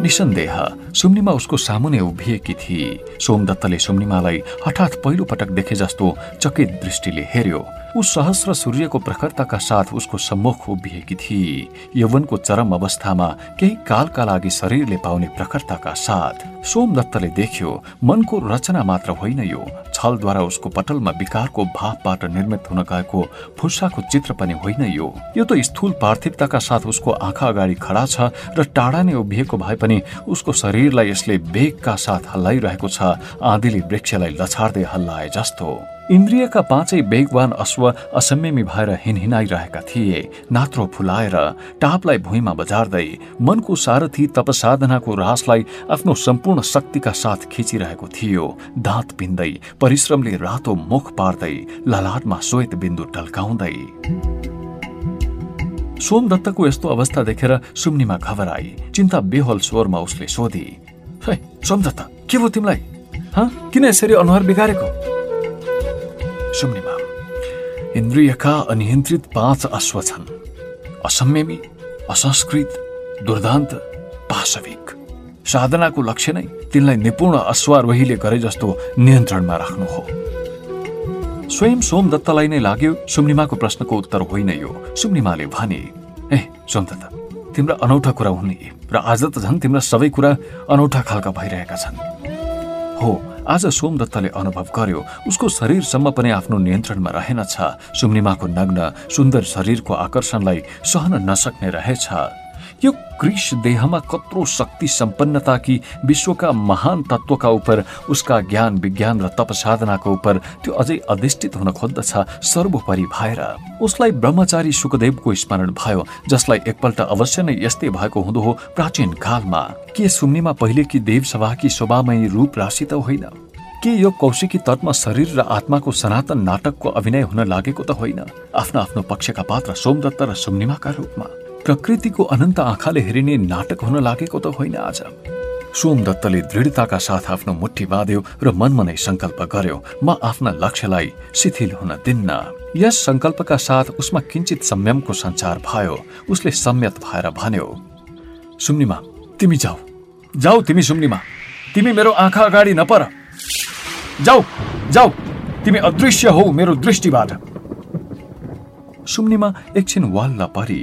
निसन्देह सुम्निमा उसको सामुने उभिएकी थिए सोमदत्तले सुम्निमालाई हठात पहिलो पटक देखे जस्तो चकित दृष्टिले हेर्यो ऊ सहस्र सूर्यको प्रखरताका साथ उसको सम्मुख उभिएकी थिए यौवनको चरम अवस्थामा केही कालका लागि शरीरले पाउने प्रखरताका साथ सोमदत्तले देख्यो मनको रचना मात्र होइन यो। छलद्वारा उसको पटलमा विकारको भावबाट निर्मित हुन गएको फुस्साको चित्र पनि होइन यो। यो त स्थूल पार्थिवताका साथ उसको आँखा अगाडि खडा छ र टाढा नै उभिएको भए पनि उसको शरीरलाई यसले वेगका साथ हल्लाइरहेको छ। आँधीले वृक्षलाई लछार्दै हल्लाए जस्तो। इन्द्रियका पाँचै बेगवान अश्व असम्यमी भएर हिनहिनाइरहेका थिए। नात्रो फुलाएर टापलाई भुइँमा बजार्दै मनको सारथी तपसाधनाको रासलाई आफ्नो सम्पूर्ण शक्तिका साथ खिचिरहेको थियो। दाँत पिन्दै परिश्रमले रातो मुख पार्दै ललाटमा श्वेत बिन्दु टल्काउँदै सोमदत्तको यस्तो अवस्था देखेर सुम्निमा घबराई। चिन्ता बेहोल स्वरमा उसले सोधी सोमदत्त के भयो तिमीलाई? किन यसरी अनुहार बिगारेको? सुम्निमा इन्द्रियका अनियन्त्रित पाँच अश्व छन्। असम्यमी असंस्कृत दुर्दान्त पाशविक। साधनाको लक्ष्य नै तिनलाई निपुण अश्वारोहीले गरे जस्तो नियन्त्रणमा राख्नु हो। स्वयं सोमदत्तलाई नै लाग्यो सुम्निमाको प्रश्नको उत्तर होइन यो। सुम्निमाले भने ए सोमदत्त तिम्रा अनौठा कुरा हुने र आज त झन् तिम्रा सबै कुरा अनौठा खालका भइरहेका छन्। हो आज सोमदत्तले अनुभव गर्यो उसको शरीरसम्म पनि आफ्नो नियन्त्रणमा रहेनछ। सुम्निमाको नग्न सुन्दर शरीरको आकर्षणलाई सहन नसक्ने रहेछ। यो क्रिस देहमा कत्रो शक्ति सम्पन्नता कि विश्वका महान तत्वका उप उसका ज्ञान विज्ञान र तपसाधनाको उप त्यो अझै अधिष्ठित हुन खोज्दछ सर्वोपरि भएर। उसलाई ब्रह्मचारी सुखदेवको स्मरण भयो जसलाई एकपल्ट अवश्य नै यस्तै भएको हुँदो हो प्राचीन कालमा। के सुम्निमा पहिलेकी देवसभाकी शोभामयी रूप राशि त होइन? के यो कौशिकी तटमा शरीर र आत्माको सनातन नाटकको अभिनय हुन लागेको त होइन? आफ्नो आफ्नो पक्षका पात्र सोमदत्त र सुम्निमाका रूपमा। प्रकृतिको अनन्त आँखाले हेरिने नाटक हुन लागेको त होइन आज। सोमदत्तले दृढताका साथ आफ्नो मुठी बाँध्यो र मनमा नै सङ्कल्प गर्यो म आफ्ना लक्ष्यलाई शिथिल हुन दिन्न। यस सङ्कल्पका साथ उसमा किञ्चित संयमको सञ्चार भयो। उसले सम्यत भएर भन्यो सुम्निमा तिमी जाऊ। जाऊ तिमी सुम्निमा। तिमी मेरो आँखा अगाडि नपर। जाऊ जाऊ। तिमी अदृश्य हौ मेरो दृष्टिबाट सुम्निमा एकछिन वाल्ला परी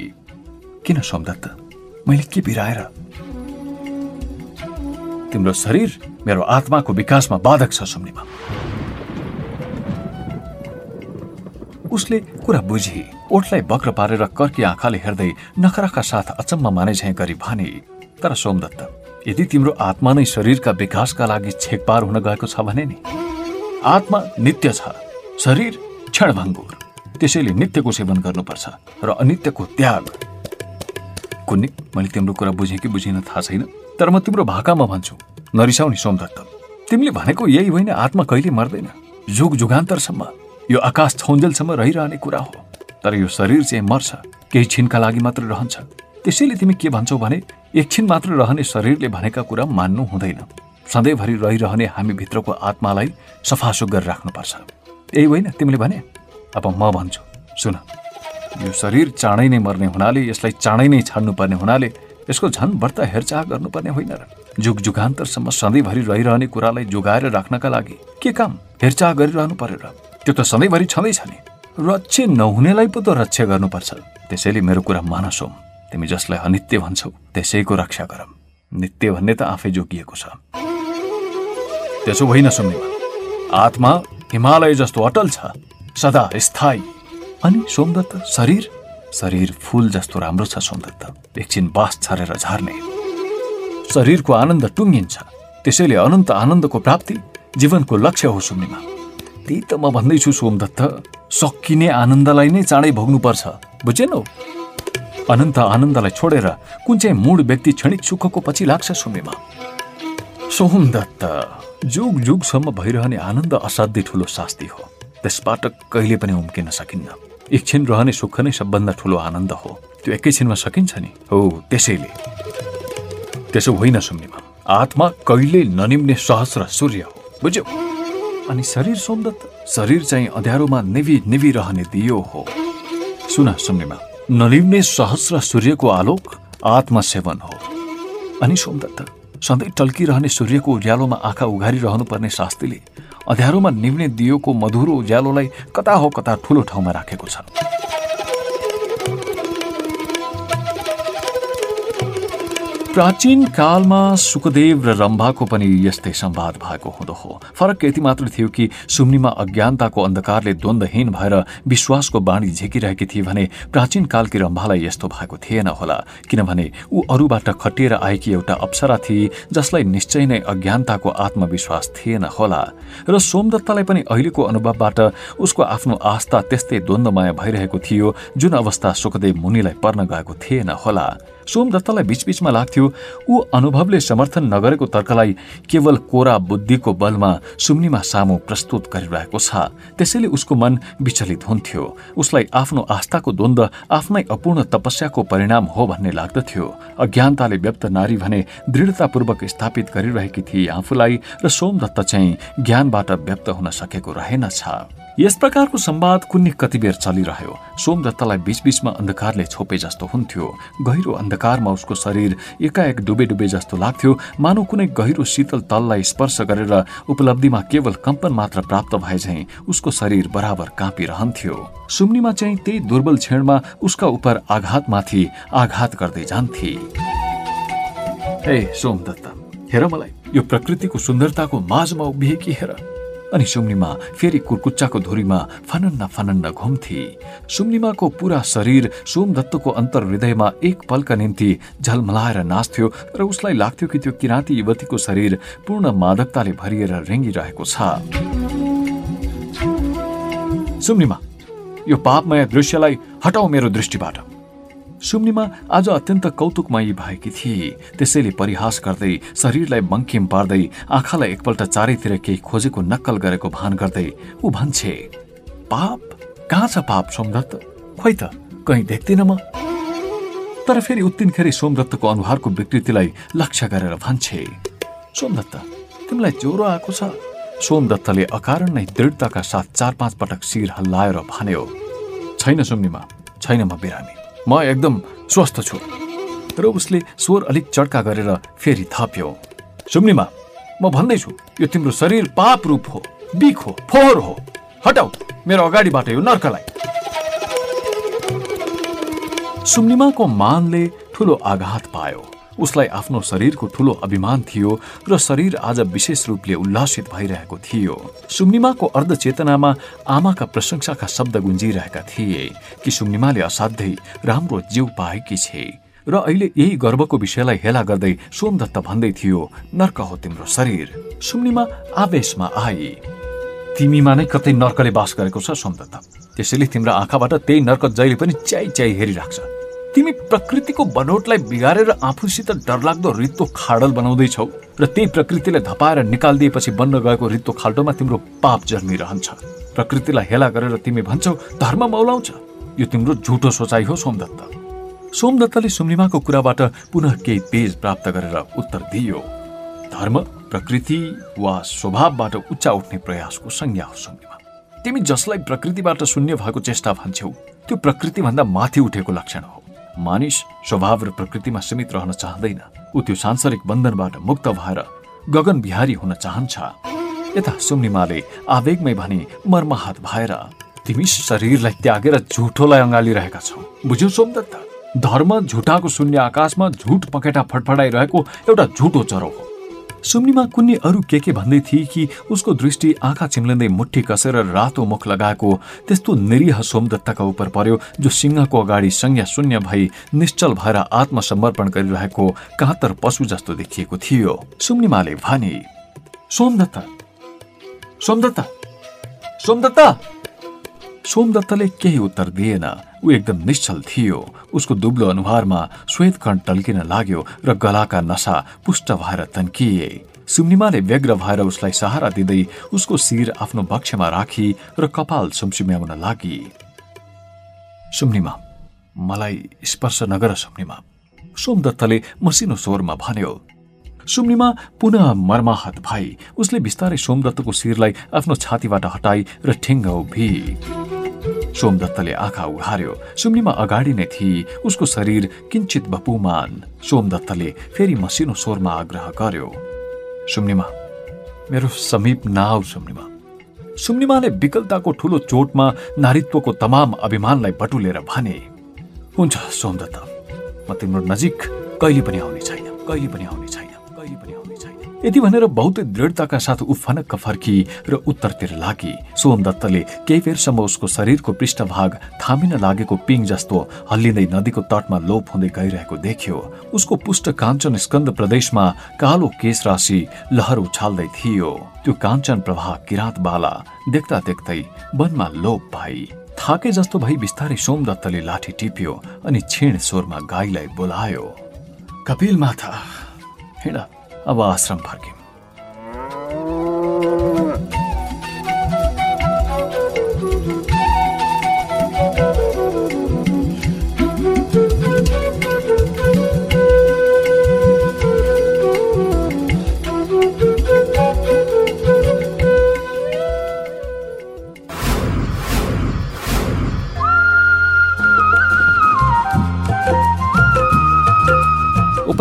किन सोमदत्त मैले के बिराएर? तिम्रो शरीर मेरो आत्माको विकासमा बाधक छ सुम्निमा। उसले कुरा बुझी ओठलाई बक्र पारेर कर्की आँखाले हेर्दै नखराका साथ अचम्म माने झैँ गरी भने तर सोमदत्त यदि तिम्रो आत्मा नै शरीरका विकासका लागि छेकपार हुन गएको छ भने नि? आत्मा नित्य छ शरीर क्षणभङ्गुर। त्यसैले नित्यको सेवन गर्नुपर्छ र अनित्यको त्याग कुन्नी मैले तिम्रो कुरा बुझेँ कि बुझिन थाहा छैन तर म तिम्रो भाकामा भन्छु नरिसाउने सोमदत्त तिमीले भनेको यही होइन आत्मा कहिले मर्दैन। जुग जुगान्तरसम्म यो आकाश छौन्जेलसम्म रहिरहने कुरा हो। तर यो शरीर चाहिँ मर्छ केही छिनका लागि मात्र रहन्छ। त्यसैले तिमी के भन्छौ भने एकछिन मात्र रहने शरीरले भनेका कुरा मान्नु हुँदैन। सधैँभरि रहिरहने हामी भित्रको आत्मालाई सफासुग्घर गरेर राख्नुपर्छ। यही होइन तिमीले भने? अब म भन्छु सुन। यो शरीर चाँडै नै मर्ने हुनाले यसलाई चाँडै नै छाड्नुपर्ने हुनाले यसको झन् बढ्ता हेरचाह गर्नुपर्ने होइन र। जुग जुगान्तरसम्म सधैँभरि रहिरहने कुरालाई जोगाएर राख्नका लागि के काम हेरचाह गरिरहनु पर्यो र? त्यो त सधैँभरि छँदैछ नि। रक्ष्य नहुनेलाई पो त रक्षा गर्नुपर्छ। त्यसैले मेरो कुरा मान सोम तिमी जसलाई अनित्य भन्छौ त्यसैको रक्षा गर। नित्य भन्ने त आफै जोगिएको छ। त्यसो होइन सुन्नेमा। आत्मा हिमालय जस्तो अटल छ। सदा स्थायी। अनि सोमदत्त शरीर? शरीर फूल जस्तो राम्रो छ सोमदत्त। एकछिन बास छरेर झार्ने। शरीरको आनन्द टुङ्गिन्छ। त्यसैले अनन्त आनन्दको प्राप्ति जीवनको लक्ष्य हो सुन्नेमा त्यही त म भन्दैछु सोमदत्त सकिने आनन्दलाई नै चाँडै भोग्नुपर्छ बुझेनौ? अनन्त आनन्दलाई छोडेर कुन चाहिँ मूड व्यक्ति क्षणिक सुखको पछि लाग्छ सुन्नेमा सोमदत्त जुग जुगसम्म भइरहने आनन्द असाध्यै ठुलो शास्ति हो। त्यसबाट कहिले पनि उम्किन सकिन्न। एकछिन रहने सुख नै सबभन्दा ठुलो आनन्द हो। त्यो एकैछिनमा सकिन्छ नि? हो त्यसैले। त्यसो होइन सुन्नेमा आत्मा कहिले ननिम्ने सहस्र सूर्य हो बुझ्यौ? अनि शरीर सोमदत्त शरीर चाहिँ अँध्यारोमा निवि निवि रहने दियो हो। सुन सुन्नेमा नलिम्ने सहस्र सूर्यको आलोक आत्मसेवन हो। अनि सोमदत्त सधैँ टल्किरहने सूर्यको उज्यालोमा आँखा उघारिरहनु पर्ने शास्त्रीले अँध्यारोमा निम्ने दियोको मधुरो उज्यालोलाई कता हो कता ठुलो ठाउँमा राखेको छ। प्राचीन कालमा सुखदेव र रम्भाको पनि यस्तै संवाद भएको हुँदो हो। फरक यति मात्र थियो कि सुम्नीमा अज्ञानताको अन्धकारले द्वन्द्वहीन भएर विश्वासको बाणी झेकिरहेकी थिए भने प्राचीन कालकी रम्भालाई यस्तो भएको थिएन होला किनभने ऊ अरूबाट खटिएर आएकी एउटा अप्सरा थिए जसलाई निश्चय नै अज्ञानताको आत्मविश्वास थिएन होला। र सोमदत्तलाई पनि अहिलेको अनुभवबाट उसको आफ्नो आस्था त्यस्तै द्वन्द्वमय भइरहेको थियो जुन अवस्था सुखदेव मुनिलाई पर्न गएको थिएन होला। सोमदत्तलाई बीचबीचमा लाग्थ्यो ऊ अनुभवले समर्थन नगरेको तर्कलाई केवल कोरा बुद्धिको बलमा सुम्नीमा सामु प्रस्तुत गरिरहेको छ। त्यसैले उसको मन विचलित हुन्थ्यो। उसलाई आफ्नो आस्थाको द्वन्द आफ्नै अपूर्ण तपस्याको परिणाम हो भन्ने लाग्दथ्यो। अज्ञानताले व्यक्त नारी भने दृढतापूर्वक स्थापित गरिरहेकी थिए आफूलाई र सोमदत्त चाहिँ ज्ञानबाट व्यक्त हुन सकेको रहेनछ। यस प्रकारको संवाद कुन्नी कतिबेर चलिरह्यो। सोमदत्तलाई बीचबीचमा अन्धकारले छोपे जस्तो हुन्थ्यो। गहिरो अन्धकारमा उसको शरीर एकाएक डुबे डुबे जस्तो लाग्थ्यो। मानव कुनै गहिरो शीतल तललाई स्पर्श गरेर उपलब्धिमा केवल कम्पन मात्र प्राप्त भए झैँ उसको शरीर बराबर काँपिरहन्थ्यो। सुम्नीमा चाहिँ त्यही दुर्बल क्षणमा उसका उप आघातमाथि आघात गर्दै जान्थे। हे सोमदत्त हेर मलाई यो प्रकृतिको सुन्दरताको माझमा उभिएकी हेर। अनि सुम्निमा फेरि कुर्कुच्चाको धुरीमा फनन्न फनन्न घुम्थे। सुम्निमाको पुरा शरीर सोमदत्तको अन्तर हृदयमा एक पलका निम्ति झलमलाएर नाच्थ्यो र उसलाई लाग्थ्यो कि त्यो किराँती युवतीको शरीर पूर्ण मादकताले भरिएर रेङ्गिरहेको छ। सुम्निमा यो पापमय दृश्यलाई हटाऊ मेरो दृष्टिबाट। सुम्निमा आज अत्यन्त कौतुकमयी भएकी थिए। त्यसैले परिहास गर्दै शरीरलाई बङ्किम पार्दै आँखालाई एकपल्ट चारैतिर केही खोजेको नक्कल गरेको भान गर्दै ऊ भन्छे पाप? कहाँ छ पाप सोमदत्त? खोइ त कहीँ देख्दिन म। तर फेरि उत्तिनखेरि सोमदत्तको अनुहारको विकृतिलाई लक्ष्य गरेर भन्छे सोमदत्त तिमीलाई ज्वरो आएको छ? सोमदत्तले अकारण नै दृढताका साथ चार पाँच पटक शिर हल्लाएर भन्यो छैन सुम्निमा छैन म बिरामी। म एकदम स्वस्थ छु। र उसले स्वर अलिक चड्का गरेर फेरि थप्यो। सुम्निमा म भन्दैछु यो तिम्रो शरीर पाप रूप हो बिख हो फोहोर हो। हटाउ मेरो अगाडिबाट यो नर्कलाई सुम्निमाको मानले ठुलो आघात पायो। उसलाई आफ्नो शरीरको ठुलो अभिमान थियो र शरीर आज विशेष रूपले उल्लासित भइरहेको थियो। सुम्निमाको अर्धचेतनामा आमाका प्रशंसाका शब्द गुन्जिरहेका थिए कि सुम्निमाले असाध्यै राम्रो जीव पाएकी छे र अहिले यही गर्वको विषयलाई हेला गर्दै सोमदत्त भन्दै थियो नर्क हो तिम्रो शरीर। सुम्निमा आवेशमा आए तिमीमा नै कतै नर्कले बास गरेको छ सोमदत्त। त्यसैले तिम्रो आँखाबाट त्यही नर्क जहिले पनि च्याइ च्याइ हेरिराख्छ। तिमी प्रकृतिको बनोटलाई बिगारेर आफूसित डरलाग्दो रित्तो खाडल बनाउँदैछौ र त्यही प्रकृतिलाई धपाएर निकालिदिएपछि बन्न गएको रित्तो खाल्टोमा तिम्रो पाप जन्मिरहन्छ प्रकृतिलाई हेला गरेर तिमी भन्छौ धर्म मौलाउँछ। यो तिम्रो झुटो सोचाइ हो सोमदत्त। सोमदत्तले सुम्निमाको कुराबाट पुनः केही पेज प्राप्त गरेर उत्तर दियो। धर्म प्रकृति वा स्वभावबाट उच्चा उठ्ने प्रयासको संज्ञा हो सुम्निमा। तिमी जसलाई प्रकृतिबाट शून्य भएको चेष्टा भन्छौ त्यो प्रकृतिभन्दा माथि उठेको लक्षण हो। मानिस स्वभाव र प्रकृतिमा सीमित रहन चाहँदैन। ऊ त्यो सांसारिक बन्धनबाट मुक्त भएर गगन बिहारी हुन चाहन्छ। यता सुम्निमाले आवेगमै भने मर्माहत भएर तिमी शरीरलाई त्यागेर झुठोलाई अँगालिरहेका छौ। बुझ्यौ सोमदत्त? धर्म झुटाको शून्य आकाशमा झुट पकेटा फटफटाइरहेको एउटा झुटो चरो हो। सुम्निमा कुन्नी अरू के के भन्दै थिए कि उसको दृष्टि आँखा चिम्लिँदै मुठी कसेर रातो मुख लगाएको त्यस्तो निरीह सोमदत्तका उप पर्यो जो सिंहको अगाडि संज्ञा शून्य भई निश्चल भएर आत्मसमर्पण गरिरहेको कातर पशु जस्तो देखिएको थियो। सुम्निमाले भने सोमदत्त सोमदत्त सोमदत्त सोमदत्तले केही उत्तर दिएन। ऊ एकदम निश्चल थियो। उसको दुब्लो अनुहारमा श्वेतकण टल्किन लाग्यो र गलाका नसा पुष्ट भएर तन्किए। सुम्निमाले व्यग्र भएर उसलाई सहारा दिँदै उसको शिर आफ्नो बक्षमा राखी र कपाल सुमसुम्याउन लागि। सुम्निमा मलाई स्पर्श नगर सुम्निमा सोमदत्तले मसिनो स्वरमा भन्यो। सुम्निमा पुनः मर्माहत भई। उसले बिस्तारै सोमदत्तको शिरलाई आफ्नो छातीबाट हटाई र ठिङ्ग उभि सोमदत्तले आँखा उघार्यो। सुम्निमा अगाडि नै थिए उसको शरीर किञ्चित बपुमान। सोमदत्तले फेरि मसिनो स्वरमा आग्रह गर्यो। सुम्निमा मेरो समीप नआउ सुम्निमा सुम्निमाले विकलताको ठूलो चोटमा नारीत्वको तमाम अभिमानलाई बटुलेर भने हुन्छ सोमदत्त म तिम्रो नजिक कहिले पनि आउने छैन कहिले पनि आउने छैन। यति भनेर बहुतै दृढताका साथ ऊ फनक्क फर्की र उत्तरतिर लागि। सोम दत्तले केही बेरसम्म उसको शरीरको पृष्ठभाग थामिन लागेको पिङ जस्तो हल्लिँदै नदीको तटमा लोप हुँदै गइरहेको देख्यो। उसको पुष्ट काञ्चन स्कन्द प्रदेशमा कालो केश राशि लहर उछाल्दै थियो। त्यो काञ्चन प्रवाह किराँत बाला देख्दा देख्दै वनमा लोप भई थाके जस्तो भई बिस्तारै सोमदत्तले लाठी टिप्यो अनि क्षीण स्वरमा गाईलाई बोलायो कपिल माथा हिँड। अब आश्रम फर्क्यौँ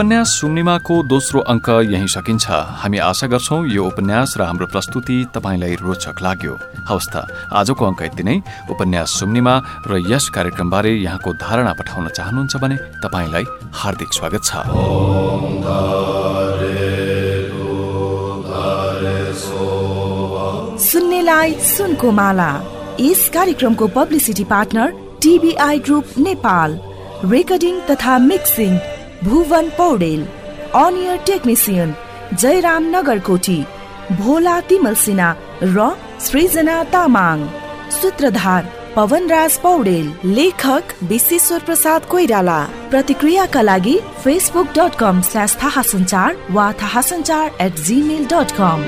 उपन्यास सुम्निमाको दोस्रो अङ्क यही सकिन्छ। हामी आशा गर्छौँ यो उपन्यास र हाम्रो प्रस्तुति तपाईँलाई रोचक लाग्यो। हवस् त आजको अङ्क यति नै। उपन्यास सुम्निमा र यस कार्यक्रमबारे यहाँको धारणा पठाउन चाहनुहुन्छ भने तपाईँलाई हार्दिक स्वागत छ। सुनको माला। यस कार्यक्रमको publicity partner TBI group Nepal. Recording तथा मिक्सिङ भुवन पौडेल अनियर टेक्निसियन जयराम नगरकोटी भोला तिमल सिन्हा र सृजना तामाङ। सूत्रधार पवनराज पौडेल लेखक विश्वेश्वर प्रसाद कोइराला। प्रतिक्रियाका लागि फेसबुक डट कम स्ल्यास थाहा वा थाहा एट जिमेल डट कम